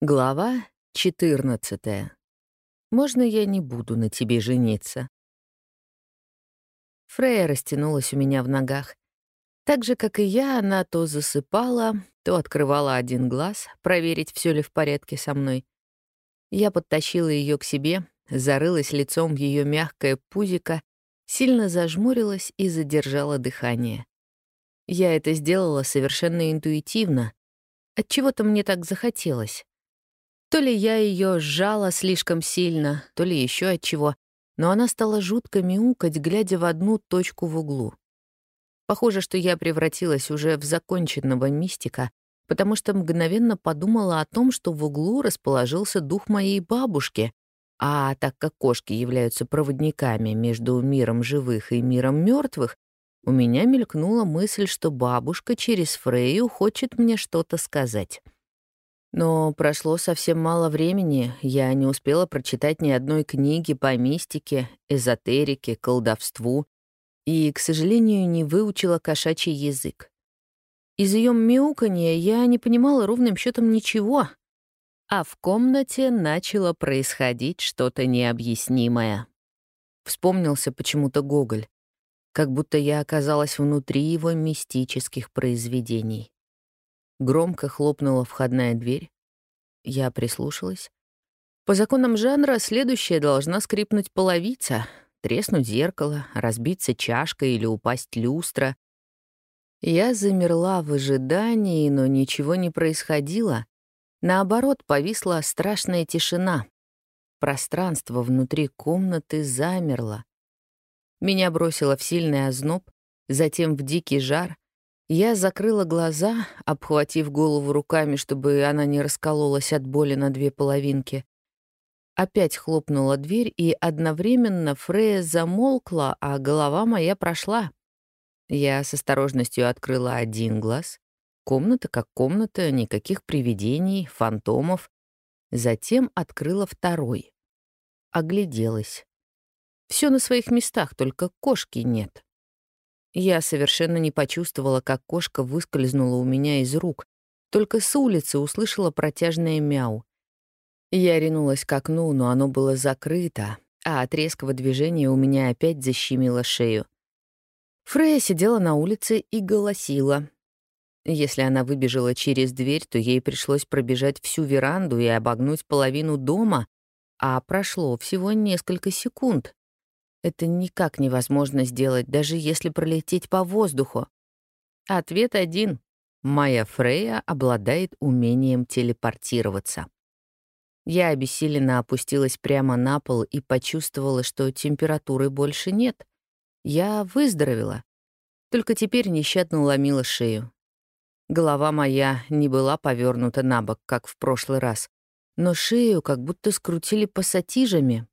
Глава 14. Можно я не буду на тебе жениться? Фрея растянулась у меня в ногах. Так же, как и я, она то засыпала, то открывала один глаз, проверить, все ли в порядке со мной. Я подтащила ее к себе, зарылась лицом в ее мягкое пузико, сильно зажмурилась и задержала дыхание. Я это сделала совершенно интуитивно. Отчего-то мне так захотелось. То ли я ее сжала слишком сильно, то ли еще от чего, но она стала жутко мяукать, глядя в одну точку в углу. Похоже, что я превратилась уже в законченного мистика, потому что мгновенно подумала о том, что в углу расположился дух моей бабушки, а так как кошки являются проводниками между миром живых и миром мертвых, у меня мелькнула мысль, что бабушка через Фрейю хочет мне что-то сказать. Но прошло совсем мало времени, я не успела прочитать ни одной книги по мистике, эзотерике, колдовству и, к сожалению, не выучила кошачий язык. Из ее мяуканья я не понимала ровным счетом ничего, а в комнате начало происходить что-то необъяснимое. Вспомнился почему-то Гоголь, как будто я оказалась внутри его мистических произведений. Громко хлопнула входная дверь. Я прислушалась. По законам жанра следующая должна скрипнуть половица, треснуть зеркало, разбиться чашка или упасть люстра. Я замерла в ожидании, но ничего не происходило. Наоборот, повисла страшная тишина. Пространство внутри комнаты замерло. Меня бросило в сильный озноб, затем в дикий жар — я закрыла глаза, обхватив голову руками, чтобы она не раскололась от боли на две половинки. Опять хлопнула дверь, и одновременно Фрея замолкла, а голова моя прошла. Я с осторожностью открыла один глаз. Комната как комната, никаких привидений, фантомов. Затем открыла второй. Огляделась. Все на своих местах, только кошки нет. Я совершенно не почувствовала, как кошка выскользнула у меня из рук, только с улицы услышала протяжное мяу. Я ринулась к окну, но оно было закрыто, а от резкого движения у меня опять защемило шею. Фрея сидела на улице и голосила. Если она выбежала через дверь, то ей пришлось пробежать всю веранду и обогнуть половину дома, а прошло всего несколько секунд. Это никак невозможно сделать, даже если пролететь по воздуху. Ответ один. Моя Фрея обладает умением телепортироваться. Я обессиленно опустилась прямо на пол и почувствовала, что температуры больше нет. Я выздоровела. Только теперь нещадно ломила шею. Голова моя не была повернута на бок, как в прошлый раз, но шею как будто скрутили пассатижами,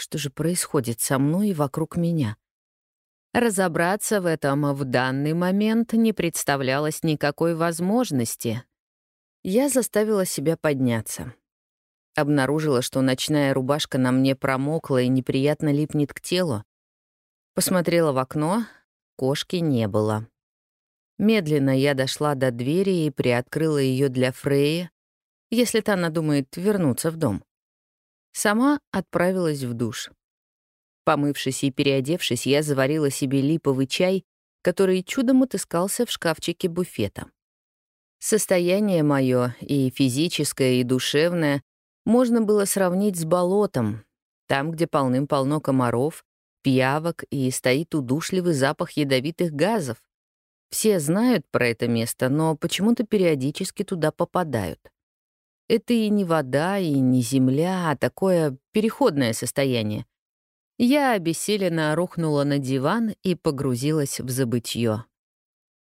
что же происходит со мной и вокруг меня? Разобраться в этом в данный момент не представлялось никакой возможности. Я заставила себя подняться. Обнаружила, что ночная рубашка на мне промокла и неприятно липнет к телу. Посмотрела в окно, кошки не было. Медленно я дошла до двери и приоткрыла ее для Фреи, если та надумает вернуться в дом. Сама отправилась в душ. Помывшись и переодевшись, я заварила себе липовый чай, который чудом отыскался в шкафчике буфета. Состояние мое и физическое, и душевное можно было сравнить с болотом, там, где полным-полно комаров, пиявок и стоит удушливый запах ядовитых газов. Все знают про это место, но почему-то периодически туда попадают. Это и не вода, и не земля, а такое переходное состояние. Я обессиленно рухнула на диван и погрузилась в забытье.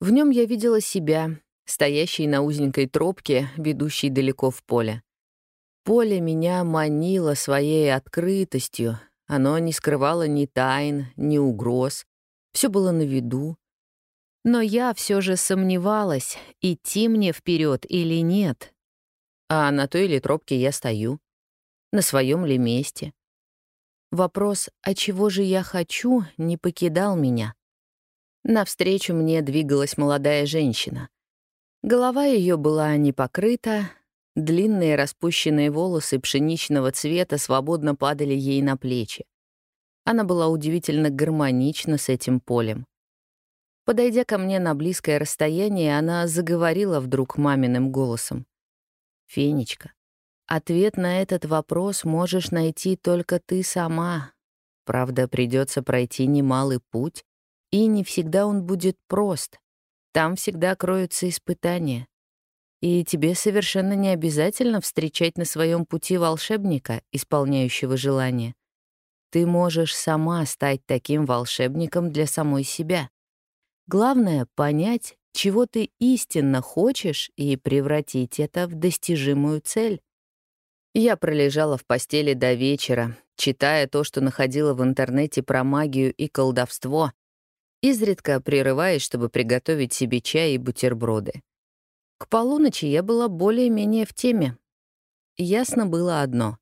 В нем я видела себя, стоящей на узенькой тропке, ведущей далеко в поле. Поле меня манило своей открытостью, оно не скрывало ни тайн, ни угроз, все было на виду. Но я все же сомневалась, идти мне вперед или нет, а на той ли тропке я стою? На своем ли месте? Вопрос «а чего же я хочу?» не покидал меня. Навстречу мне двигалась молодая женщина. Голова ее была не покрыта, Длинные распущенные волосы пшеничного цвета свободно падали ей на плечи. Она была удивительно гармонична с этим полем. Подойдя ко мне на близкое расстояние, она заговорила вдруг маминым голосом. «Фенечка, ответ на этот вопрос можешь найти только ты сама. Правда, придется пройти немалый путь, и не всегда он будет прост. Там всегда кроются испытания. И тебе совершенно не обязательно встречать на своем пути волшебника, исполняющего желания. Ты можешь сама стать таким волшебником для самой себя. Главное — понять, чего ты истинно хочешь, и превратить это в достижимую цель. Я пролежала в постели до вечера, читая то, что находила в интернете про магию и колдовство, изредка прерываясь, чтобы приготовить себе чай и бутерброды. К полуночи я была более-менее в теме. Ясно было одно.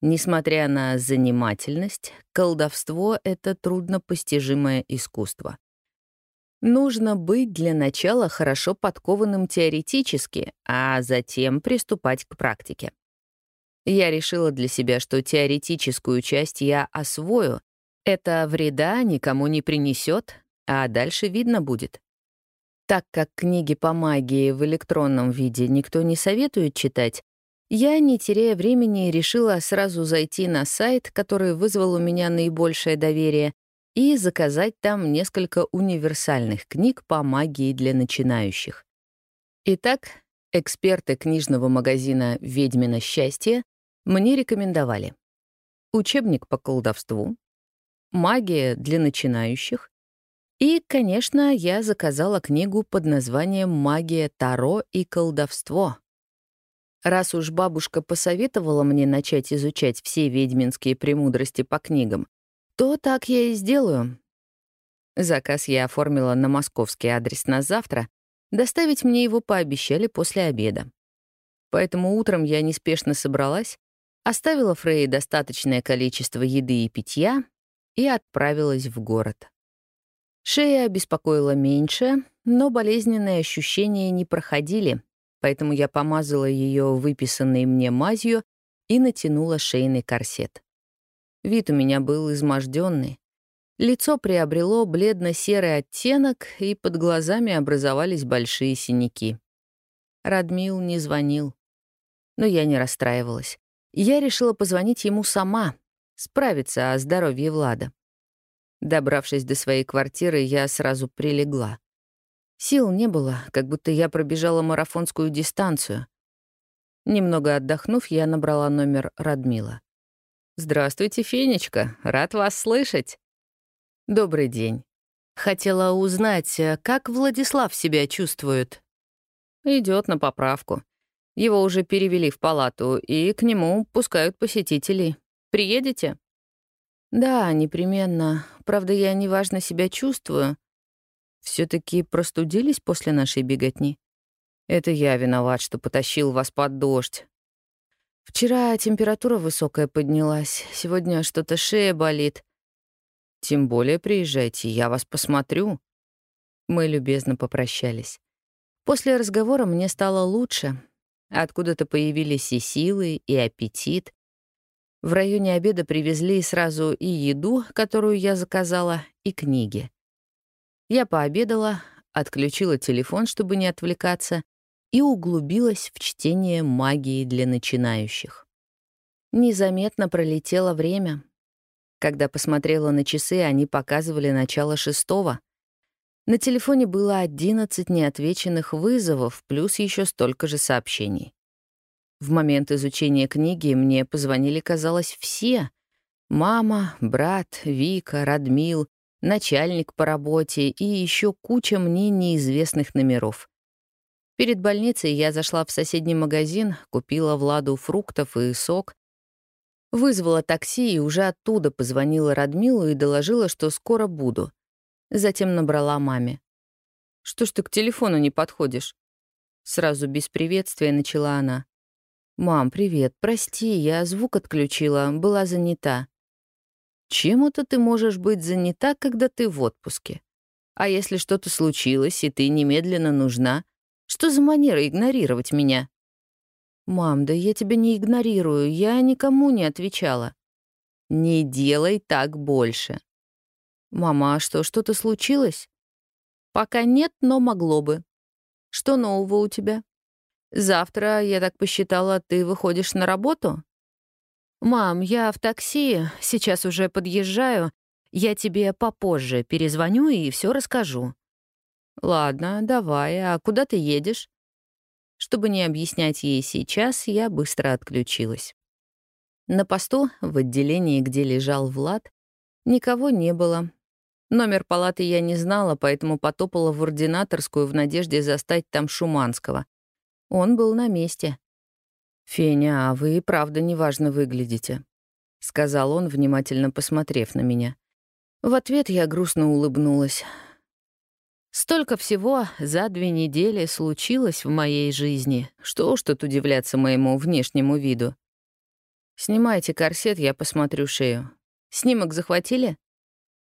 Несмотря на занимательность, колдовство — это труднопостижимое искусство. Нужно быть для начала хорошо подкованным теоретически, а затем приступать к практике. Я решила для себя, что теоретическую часть я освою. Это вреда никому не принесет, а дальше видно будет. Так как книги по магии в электронном виде никто не советует читать, я, не теряя времени, решила сразу зайти на сайт, который вызвал у меня наибольшее доверие, и заказать там несколько универсальных книг по магии для начинающих. Итак, эксперты книжного магазина «Ведьмино счастье» мне рекомендовали учебник по колдовству, магия для начинающих и, конечно, я заказала книгу под названием «Магия Таро и колдовство». Раз уж бабушка посоветовала мне начать изучать все ведьминские премудрости по книгам, то так я и сделаю. Заказ я оформила на московский адрес на завтра, доставить мне его пообещали после обеда. Поэтому утром я неспешно собралась, оставила Фрей достаточное количество еды и питья и отправилась в город. Шея беспокоила меньше, но болезненные ощущения не проходили, поэтому я помазала ее выписанной мне мазью и натянула шейный корсет. Вид у меня был изможденный. Лицо приобрело бледно-серый оттенок, и под глазами образовались большие синяки. Радмил не звонил. Но я не расстраивалась. Я решила позвонить ему сама, справиться о здоровье Влада. Добравшись до своей квартиры, я сразу прилегла. Сил не было, как будто я пробежала марафонскую дистанцию. Немного отдохнув, я набрала номер Радмила. «Здравствуйте, Фенечка, рад вас слышать». «Добрый день. Хотела узнать, как Владислав себя чувствует?» Идет на поправку. Его уже перевели в палату, и к нему пускают посетителей. Приедете?» «Да, непременно. Правда, я неважно себя чувствую. все таки простудились после нашей беготни? Это я виноват, что потащил вас под дождь. Вчера температура высокая поднялась, сегодня что-то шея болит. Тем более приезжайте, я вас посмотрю». Мы любезно попрощались. После разговора мне стало лучше. Откуда-то появились и силы, и аппетит. В районе обеда привезли сразу и еду, которую я заказала, и книги. Я пообедала, отключила телефон, чтобы не отвлекаться, и углубилась в чтение магии для начинающих. Незаметно пролетело время. Когда посмотрела на часы, они показывали начало шестого. На телефоне было 11 неотвеченных вызовов, плюс еще столько же сообщений. В момент изучения книги мне позвонили, казалось, все. Мама, брат, Вика, Радмил, начальник по работе и еще куча мне неизвестных номеров. Перед больницей я зашла в соседний магазин, купила Владу фруктов и сок, вызвала такси и уже оттуда позвонила Радмилу и доложила, что скоро буду. Затем набрала маме. «Что ж ты к телефону не подходишь?» Сразу без приветствия начала она. «Мам, привет. Прости, я звук отключила, была занята». «Чем это ты можешь быть занята, когда ты в отпуске? А если что-то случилось, и ты немедленно нужна? Что за манера игнорировать меня?» «Мам, да я тебя не игнорирую, я никому не отвечала». «Не делай так больше». «Мама, а что, что-то случилось?» «Пока нет, но могло бы». «Что нового у тебя?» «Завтра, я так посчитала, ты выходишь на работу?» «Мам, я в такси, сейчас уже подъезжаю. Я тебе попозже перезвоню и все расскажу». «Ладно, давай. А куда ты едешь?» Чтобы не объяснять ей сейчас, я быстро отключилась. На посту, в отделении, где лежал Влад, никого не было. Номер палаты я не знала, поэтому потопала в ординаторскую в надежде застать там Шуманского. Он был на месте. «Феня, а вы и правда неважно выглядите», — сказал он, внимательно посмотрев на меня. В ответ я грустно улыбнулась. Столько всего за две недели случилось в моей жизни, что уж тут удивляться моему внешнему виду. Снимайте корсет, я посмотрю шею. Снимок захватили?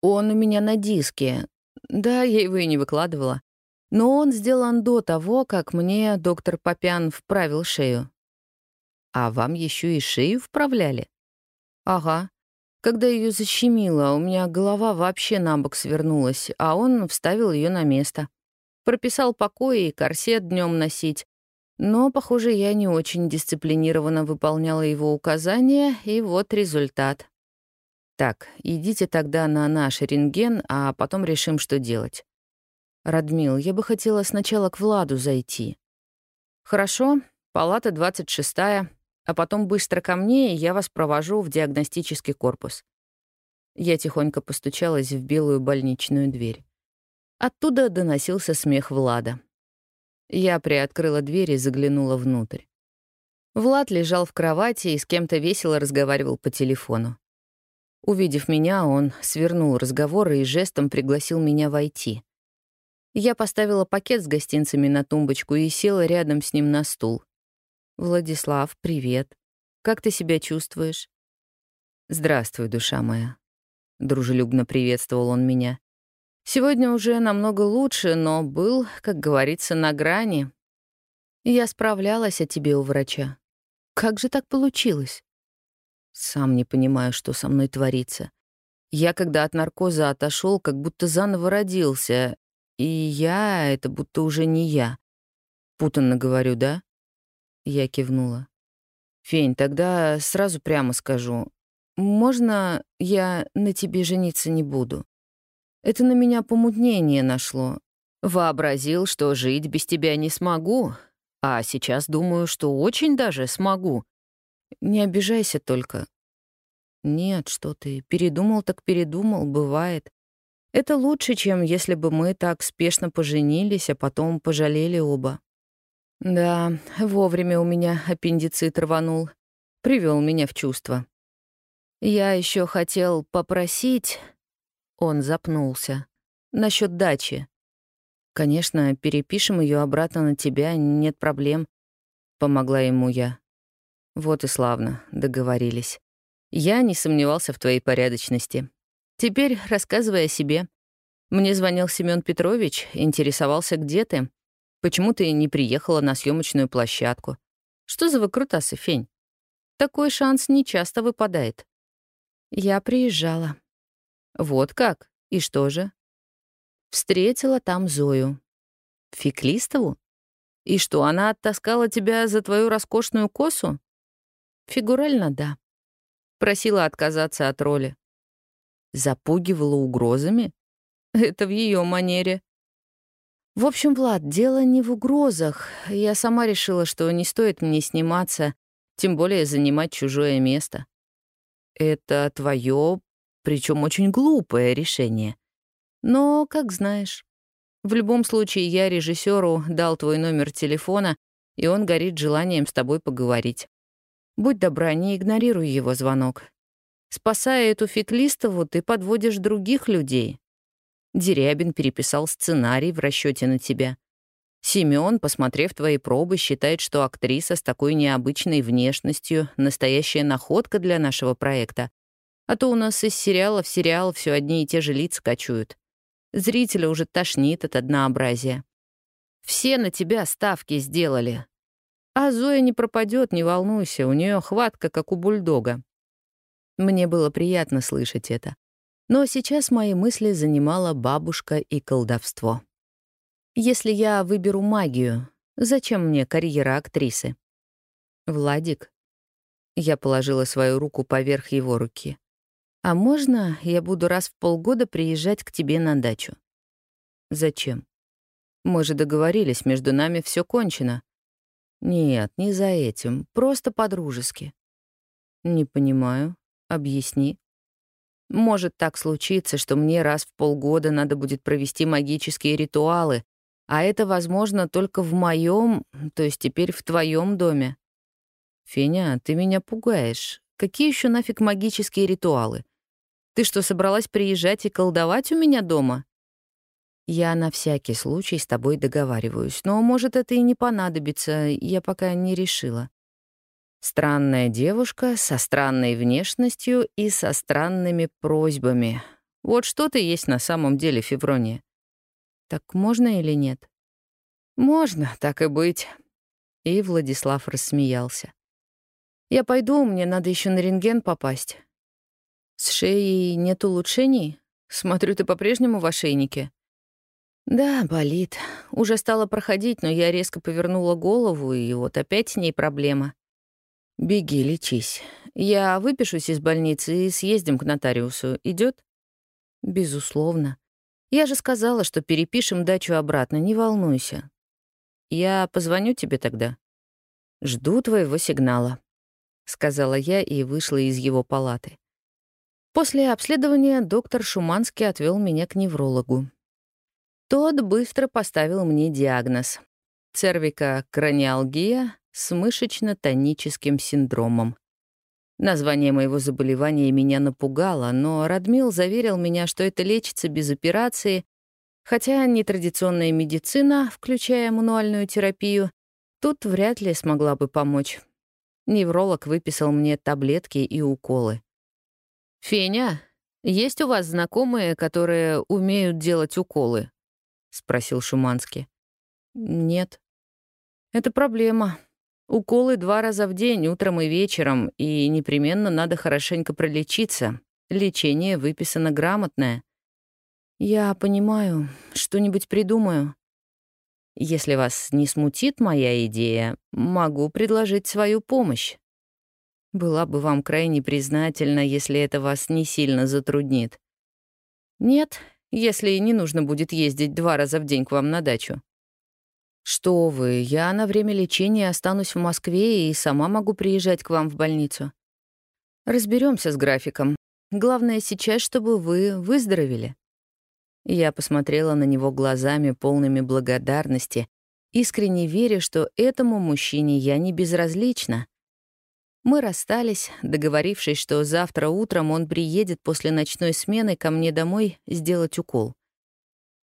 Он у меня на диске. Да, я его и не выкладывала. Но он сделан до того, как мне доктор Попян вправил шею. А вам еще и шею вправляли? Ага. Когда ее защемило, у меня голова вообще на бок свернулась, а он вставил ее на место. Прописал покой и корсет днем носить. Но, похоже, я не очень дисциплинированно выполняла его указания, и вот результат. Так, идите тогда на наш рентген, а потом решим, что делать. Радмил, я бы хотела сначала к Владу зайти. Хорошо, палата 26-я, а потом быстро ко мне, и я вас провожу в диагностический корпус». Я тихонько постучалась в белую больничную дверь. Оттуда доносился смех Влада. Я приоткрыла дверь и заглянула внутрь. Влад лежал в кровати и с кем-то весело разговаривал по телефону. Увидев меня, он свернул разговор и жестом пригласил меня войти. Я поставила пакет с гостинцами на тумбочку и села рядом с ним на стул. «Владислав, привет. Как ты себя чувствуешь?» «Здравствуй, душа моя», — дружелюбно приветствовал он меня. «Сегодня уже намного лучше, но был, как говорится, на грани. Я справлялась о тебе у врача. Как же так получилось?» «Сам не понимаю, что со мной творится. Я, когда от наркоза отошел, как будто заново родился, и я — это будто уже не я. Путанно говорю, да?» Я кивнула. «Фень, тогда сразу прямо скажу. Можно я на тебе жениться не буду? Это на меня помутнение нашло. Вообразил, что жить без тебя не смогу, а сейчас думаю, что очень даже смогу. Не обижайся только». «Нет, что ты, передумал так передумал, бывает. Это лучше, чем если бы мы так спешно поженились, а потом пожалели оба. Да, вовремя у меня аппендицит рванул. Привел меня в чувство. Я еще хотел попросить... Он запнулся. Насчет дачи. Конечно, перепишем ее обратно на тебя, нет проблем. Помогла ему я. Вот и славно, договорились. Я не сомневался в твоей порядочности. Теперь рассказывай о себе. Мне звонил Семен Петрович, интересовался, где ты. Почему ты не приехала на съемочную площадку? Что за выкрутасы, Фень? Такой шанс не часто выпадает. Я приезжала. Вот как? И что же? Встретила там Зою. Феклистову? И что, она оттаскала тебя за твою роскошную косу? Фигурально, да. Просила отказаться от роли. Запугивала угрозами? Это в ее манере. В общем, Влад, дело не в угрозах. Я сама решила, что не стоит мне сниматься, тем более занимать чужое место. Это твое, причем очень глупое решение. Но, как знаешь. В любом случае, я режиссеру дал твой номер телефона, и он горит желанием с тобой поговорить. Будь добра, не игнорируй его звонок. Спасая эту Феклистову, ты подводишь других людей. Дерябин переписал сценарий в расчете на тебя. Семён, посмотрев твои пробы, считает, что актриса с такой необычной внешностью — настоящая находка для нашего проекта. А то у нас из сериала в сериал все одни и те же лица кочуют. Зрителя уже тошнит от однообразия. Все на тебя ставки сделали. А Зоя не пропадет, не волнуйся, у нее хватка, как у бульдога. Мне было приятно слышать это. Но сейчас мои мысли занимала бабушка и колдовство. Если я выберу магию, зачем мне карьера актрисы? Владик. Я положила свою руку поверх его руки. А можно я буду раз в полгода приезжать к тебе на дачу? Зачем? Мы же договорились, между нами все кончено. Нет, не за этим, просто по-дружески. Не понимаю. Объясни. Может так случиться, что мне раз в полгода надо будет провести магические ритуалы, а это возможно только в моем, то есть теперь в твоем доме. Феня, ты меня пугаешь. Какие еще нафиг магические ритуалы? Ты что, собралась приезжать и колдовать у меня дома? Я на всякий случай с тобой договариваюсь, но, может, это и не понадобится, я пока не решила. Странная девушка со странной внешностью и со странными просьбами. Вот что ты есть на самом деле, Феврония. Так можно или нет? Можно, так и быть. И Владислав рассмеялся. Я пойду, мне надо еще на рентген попасть. С шеей нет улучшений? Смотрю, ты по-прежнему в ошейнике. Да, болит. Уже стало проходить, но я резко повернула голову, и вот опять с ней проблема. Беги, лечись. Я выпишусь из больницы и съездим к нотариусу. Идет? Безусловно. Я же сказала, что перепишем дачу обратно, не волнуйся. Я позвоню тебе тогда. Жду твоего сигнала, сказала я и вышла из его палаты. После обследования доктор Шуманский отвел меня к неврологу. Тот быстро поставил мне диагноз — цервикокраниалгия с мышечно-тоническим синдромом. Название моего заболевания меня напугало, но Радмил заверил меня, что это лечится без операции, хотя нетрадиционная медицина, включая мануальную терапию, тут вряд ли смогла бы помочь. Невролог выписал мне таблетки и уколы. «Феня, есть у вас знакомые, которые умеют делать уколы?» — спросил Шуманский. «Нет». «Это проблема. Уколы два раза в день, утром и вечером, и непременно надо хорошенько пролечиться. Лечение выписано грамотное». «Я понимаю. Что-нибудь придумаю». «Если вас не смутит моя идея, могу предложить свою помощь. Была бы вам крайне признательна, если это вас не сильно затруднит. Нет, если не нужно будет ездить два раза в день к вам на дачу. Что вы, я на время лечения останусь в Москве и сама могу приезжать к вам в больницу. Разберемся с графиком. Главное сейчас, чтобы вы выздоровели. Я посмотрела на него глазами, полными благодарности, искренне веря, что этому мужчине я не безразлична. Мы расстались, договорившись, что завтра утром он приедет после ночной смены ко мне домой сделать укол.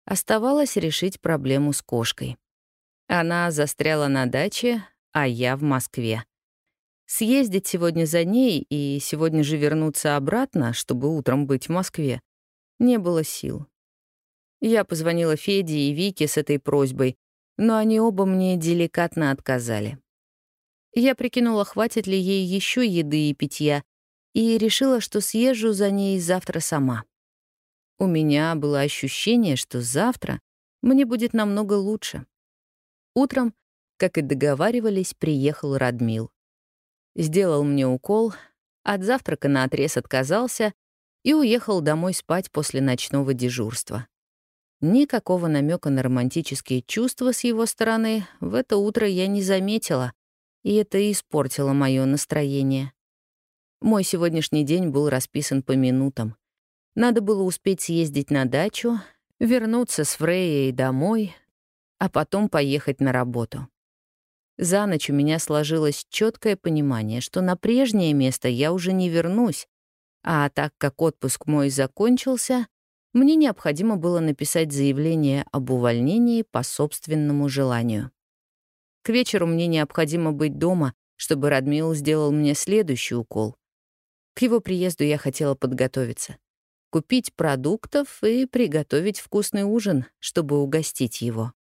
Оставалось решить проблему с кошкой. Она застряла на даче, а я в Москве. Съездить сегодня за ней и сегодня же вернуться обратно, чтобы утром быть в Москве, не было сил. Я позвонила Феде и Вике с этой просьбой, но они оба мне деликатно отказали. Я прикинула, хватит ли ей еще еды и питья, и решила, что съезжу за ней завтра сама. У меня было ощущение, что завтра мне будет намного лучше. Утром, как и договаривались, приехал Радмил. Сделал мне укол, от завтрака на отрез отказался и уехал домой спать после ночного дежурства. Никакого намека на романтические чувства с его стороны в это утро я не заметила, и это испортило мое настроение. Мой сегодняшний день был расписан по минутам. Надо было успеть съездить на дачу, вернуться с Фрейей домой, а потом поехать на работу. За ночь у меня сложилось четкое понимание, что на прежнее место я уже не вернусь, а так как отпуск мой закончился, мне необходимо было написать заявление об увольнении по собственному желанию. К вечеру мне необходимо быть дома, чтобы Радмил сделал мне следующий укол. К его приезду я хотела подготовиться. Купить продуктов и приготовить вкусный ужин, чтобы угостить его.